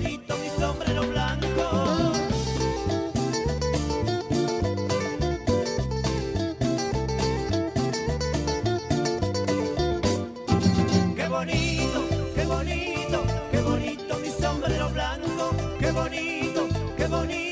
mi sombrero blanco. Qué bonito, qué bonito, qué bonito mi sombrero blanco, Qué bonito, qué bonito